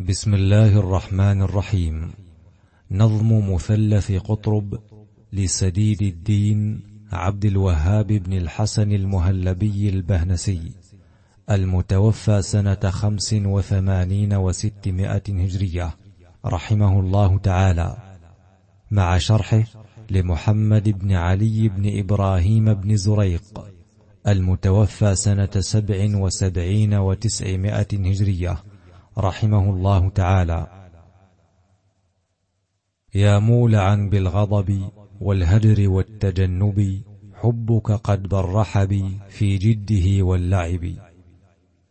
بسم الله الرحمن الرحيم. نظم مثلث قطرب لسديد الدين عبد الوهاب بن الحسن المهلبي البهنسي المتوفى سنة خمس وثمانين وستمائة هجرية. رحمه الله تعالى. مع شرحه لمحمد بن علي بن إبراهيم بن زريق المتوفى سنة سبع وسبعين وتسعمائة هجرية. رحمه الله تعالى. يا مولعا بالغضب والهجر والتجنب حبك قد برح بي في جده واللعب.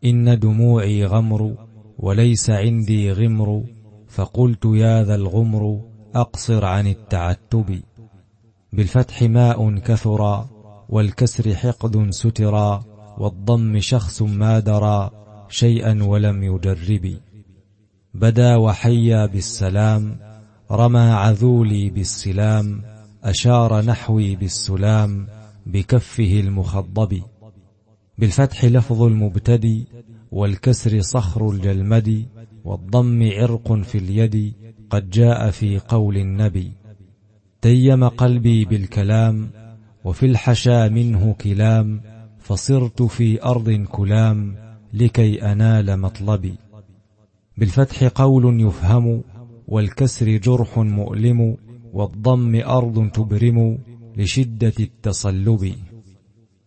إن دموعي غمر وليس عندي غمر فقلت يا ذا الغمر أقصر عن التعتب. بالفتح ماء كثرا والكسر حقد سترا والضم شخص ما درى شيئا ولم يجرب بدا وحيا بالسلام رمى عذولي بالسلام أشار نحوي بالسلام بكفه المخضب. بالفتح لفظ المبتدي والكسر صخر الجلمد والضم عرق في اليد قد جاء في قول النبي. تيم قلبي بالكلام وفي الحشا منه كلام فصرت في أرض كلام لكي أنال مطلبي. بالفتح قول يفهم والكسر جرح مؤلم والضم أرض تبرم لشدة التصلب.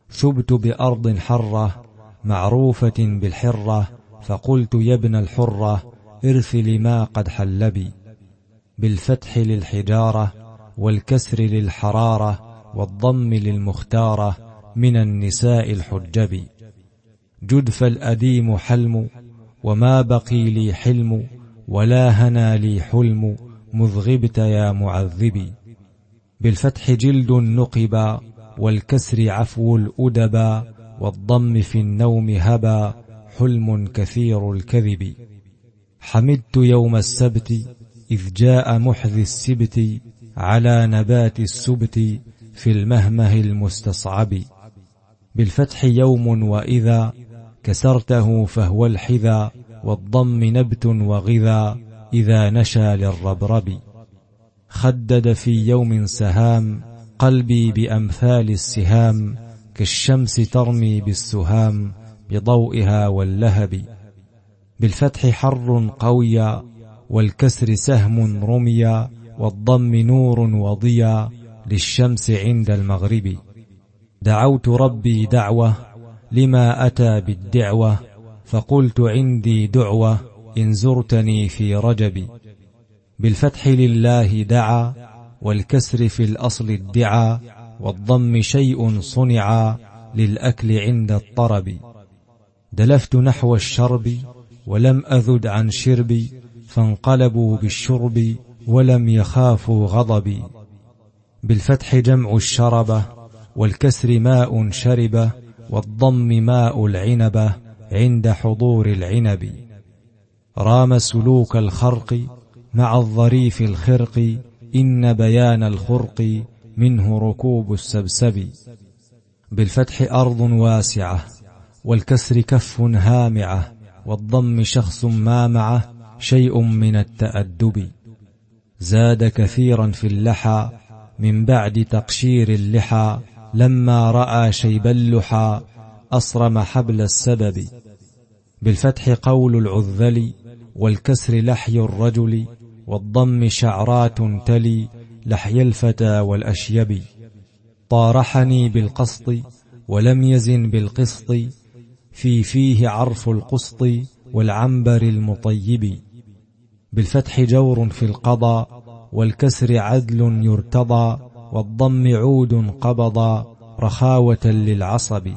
ثبت بأرض حرة معروفة بالحرة فقلت يا ابن الحرة ارث لما قد حلبي بالفتح للحجارة والكسر للحرارة والضم للمختارة من النساء الحجب. جدف الأديم حلم وما بقي لي حلم ولا هنا لي حلم مذ غبت يا معذبي بالفتح جلد نقبا والكسر عفو الأدبا والضم في النوم هبا حلم كثير الكذب. حمدت يوم السبت إذ جاء محذي السبت على نبات السبت في المهمه المستصعب. بالفتح يوم وإذا كسرته فهو الحذا والضم نبت وغذا إذا نشى للربرب. خدد في يوم سهام قلبي بأمثال السهام كالشمس ترمي بالسهام بضوئها واللهب. بالفتح حر قويا والكسر سهم رميا والضم نور وضيا للشمس عند المغرب. دعوت ربي دعوة لما أتى بالدعوة فقلت عندي دعوة إن زرتني في رجب. بالفتح لله دعا والكسر في الأصل الدعا والضم شيء صنعا للأكل عند الطرب. دلفت نحو الشرب ولم أذد عن شربي فانقلبوا بالشرب ولم يخافوا غضبي بالفتح جمع الشربة والكسر ماء شربه والضم ماء العنبة عند حضور العنب. رام سلوك الخرق مع الظريف الخرق إن بيان الخرق منه ركوب السبسب. بالفتح أرض واسعة والكسر كف هامعة والضم شخص ما معه شيء من التأدب. زاد كثيرا في اللحى من بعد تقشير اللحى لما رأى شيب اللحى أصرم حبل السبب. بالفتح قول العذل والكسر لحي الرجل والضم شعرات تلي لحي الفتى والأشيب. طارحني بالقسط ولم يزن بالقسط في فيه عرف القسط والعنبر المطيب. بالفتح جور في القضاء والكسر عدل يرتضى والضم عود قبضا رخاوة للعصب.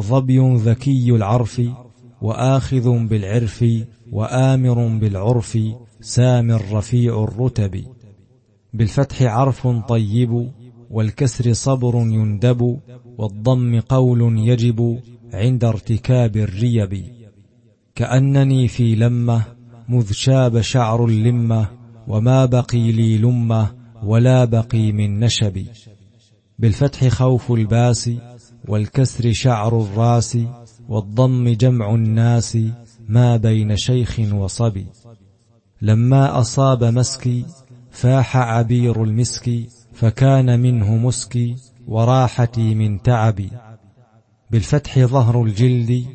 ظبي ذكي العرف وآخذ بالعرف وآمر بالعرف سام رفيع الرتب. بالفتح عرف طيب والكسر صبر يندب والضم قول يجب عند ارتكاب الريب. كأنني في لمة مذ شاب شعر اللمة وما بقي لي لمة ولا بقي من نشب. بالفتح خوف الباس والكسر شعر الراس والضم جمع الناس ما بين شيخ وصبي لما أصاب مسكي فاح عبير المسك فكان منه مسكي وراحتي من تعبي بالفتح ظهر الجلد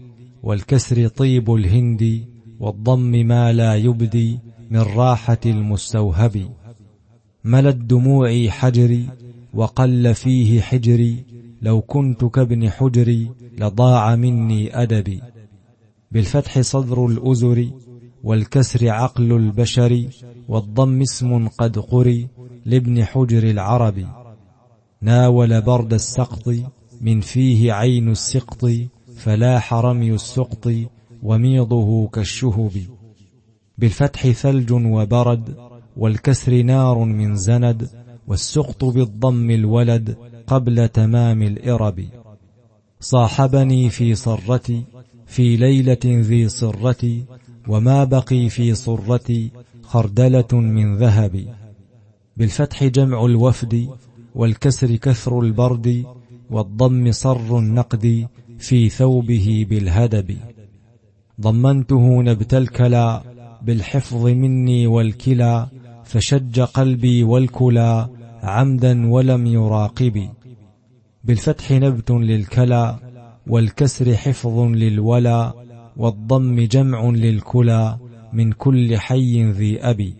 والكسر طيب الهند والضم ما لا يبدي من راحة المستوهب. ملت دموعي حجري وقل فيه حجري لو كنت كابن حجري لضاع مني أدبي. بالفتح صدر الأزر والكسر عقل البشر والضم اسم قد قري لابن حجر العرب. ناول برد السقط من فيه عين السقط فلاح رمي السقط وميضه كالشهب. بالفتح ثلج وبرد والكسر نار من زند والسقط بالضم الولد قبل تمام الإرب. صاحبني في صرتي في ليلة ذي صرتي وما بقي في صرتي خردلة من ذهب. بالفتح جمع الوفد والكسر كثر البرد والضم صر النقد في ثوبه بالهدب. ضمنته نبت الكلا بالحفظ مني والكلا فشج قلبي والكلا عمدا ولم يراقبي. بالفتح نبت للكلا والكسر حفظ للولا والضم جمع للكلا من كل حي ذي أبي.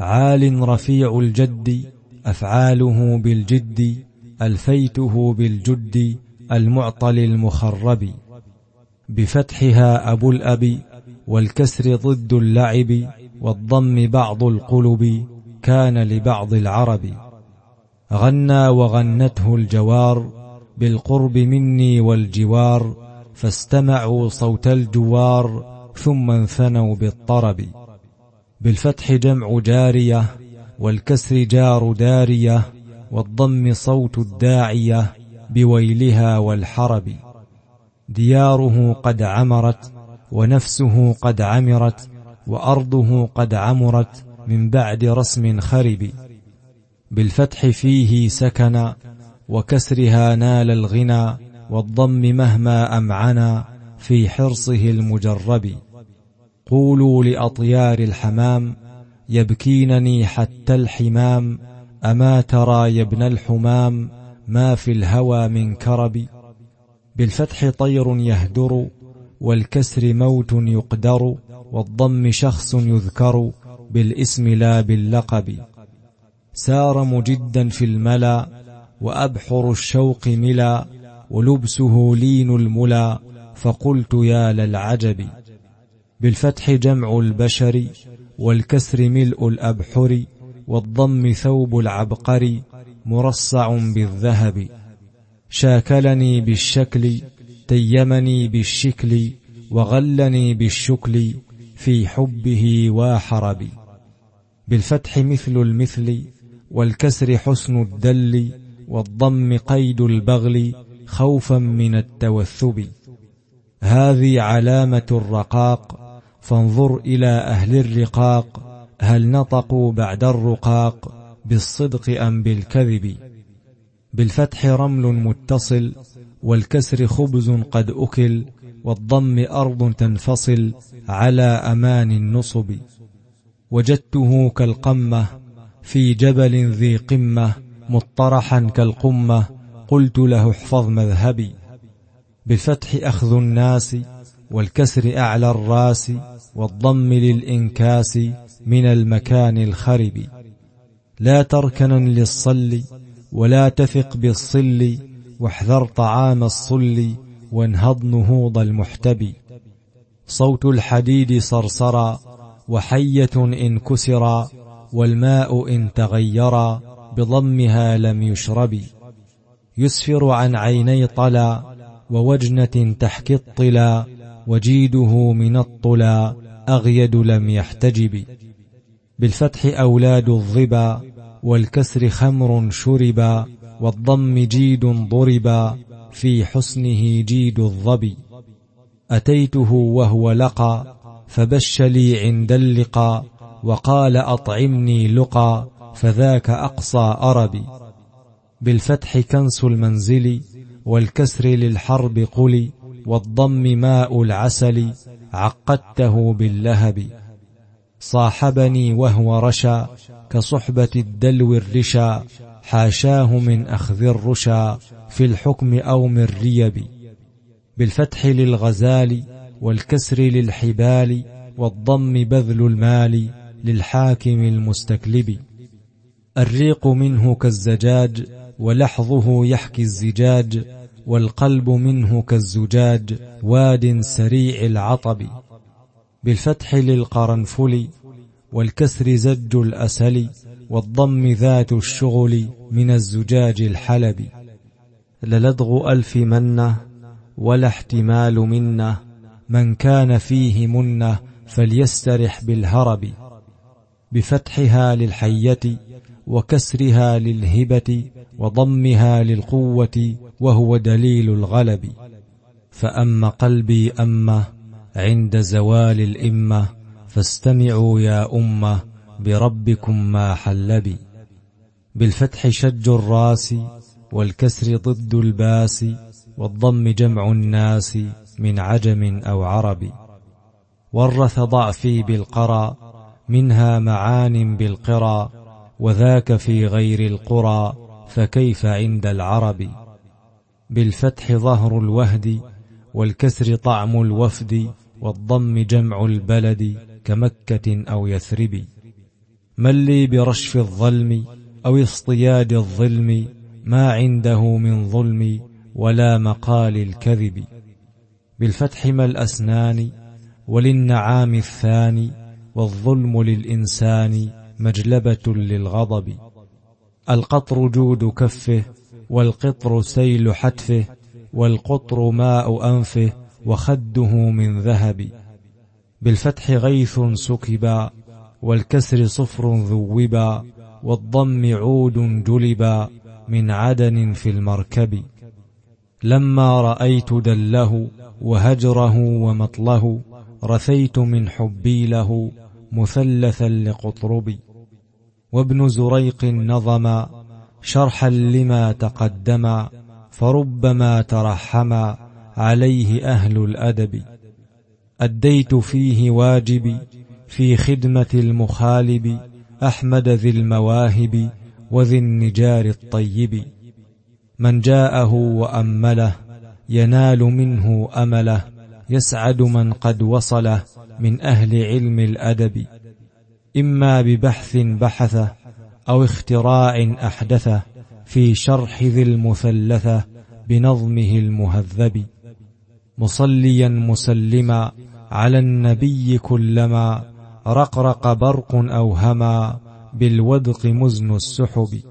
عال رفيع الجد أفعاله بالجد ألفيته بالجد المعطل المخرب. بفتحها أبو الأب والكسر ضد اللعب والضم بعض القلب كان لبعض العرب. غنى وغنته الجوار بالقرب مني والجوار فاستمعوا صوت الجوار ثم انثنوا بالطرب. بالفتح جمع جارية والكسر جار دارية والضم صوت الداعية بويلها والحرب. دياره قد عمرت ونفسه قد عمرت وأرضه قد عمرت من بعد رسم خرب. بالفتح فيه سكن وكسرها نال الغنى والضم مهما أمعنا في حرصه المجرب. قولوا لأطيار الحمام يبكينني حتى الحمام. أما ترى يا ابن الحمام ما في الهوى من كرب. بالفتح طير يهدر والكسر موت يقدر. والضم شخص يذكر بالاسم لا باللقب. سار مجدا في الملا وأبحر الشوق ملا ولبسه لين الملا فقلت يا للعجب. بالفتح جمع البشر والكسر ملء الأبحر والضم ثوب العبقر مرصع بالذهب. شاكلني بالشكل تيمني بالشكل وغلني بالشكل في حبه واحرب بالفتح مثل المثل والكسر حسن الدل والضم قيد البغل خوفا من التوثب. هذه علامة الرقاق فانظر إلى أهل الرقاق هل نطقوا بعد الرقاق بالصدق أم بالكذب. بالفتح رمل متصل والكسر خبز قد أكل والضم أرض تنفصل على أمان النصب. وجدته كالقمة في جبل ذي قمة مطرحا كالقمة. قلت له احفظ مذهبي. بالفتح أخذ الناس والكسر أعلى الراس والضم للإنكاس من المكان الخرب. لا تركنا للصل ولا تثق بالصل واحذر طعام الصل وانهض نهوض المحتبي. صوت الحديد صرصرا وحية إن كسرا والماء إن تغيرا بضمها لم يشرب يسفر عن عيني طلا ووجنة تحكي الطلا وجيده من الطلا أغيد لم يحتجب. بالفتح أولاد الظبا والكسر خمر شربا والضم جيد ضربا. في حسنه جيد الظبي. أتيته وهو لقى فبش لي عند اللقى وقال أطعمني لقى فذاك أقصى أربي. بالفتح كنس المنزل والكسر للحرب قلي والضم ماء العسل عقدته باللهب. صاحبني وهو رشا كصحبة الدلو الرشا حاشاه من أخذ الرشا في الحكم أو من ريب بالفتح للغزال والكسر للحبال والضم بذل المال للحاكم المستكلب. الريق منه كالزجاج ولحظه يحكي الزجاج والقلب منه كالزجاج واد سريع العطب. بالفتح للقرنفل والكسر زج الأسل والضم ذات الشغل من الزجاج الحلب. للدغ ألف منة ولا احتمال منة. من كان فيه منة فليسترح بالهرب. بفتحها للحية وكسرها للهبة وضمها للقوة وهو دليل الغلب. فأما قلبي أمه عند زوال الإمة فاستمعوا يا أمة بربكم ما حل بي. بالفتح شج الراس والكسر ضد الباس والضم جمع الناس من عجم أو عرب. ورث ضعفي بالقرى منها معان بالقرى وذاك في غير القرى فكيف عند العرب. بالفتح ظهر الوهد والكسر طعم الوفد والضم جمع البلد كمكة أو يثرب. من لي برشف الظلم أو اصطياد الظلم ما عنده من ظلم ولا مقال الكذب. بالفتح ما الأسنان وللنعام الثاني والظلم للإنسان مجلبة للغضب. القطر جود كفه والقطر سيل حتفه والقطر ماء أنفه وخده من ذهب. بالفتح غيث سكبا والكسر صفر ذوبا والضم عود جلبا من عدن في المركب. لما رأيت دله وهجره ومطله رثيت من حبي له مثلثا لقطربي وابن زريق نظم شرحا لما تقدم فربما ترحم عليه أهل الأدب. أديت فيه واجبي في خدمة المخالب أحمد ذي المواهب وذي النجار الطيب. من جاءه وأمله ينال منه أمله يسعد من قد وصله من أهل علم الأدب. إما ببحث بحثه أو اختراع أحدثه في شرح ذي المثلثة بنظمه المهذب. مصليا مسلما على النبي كلما رقرق برق أو هما بالودق مزن السحب.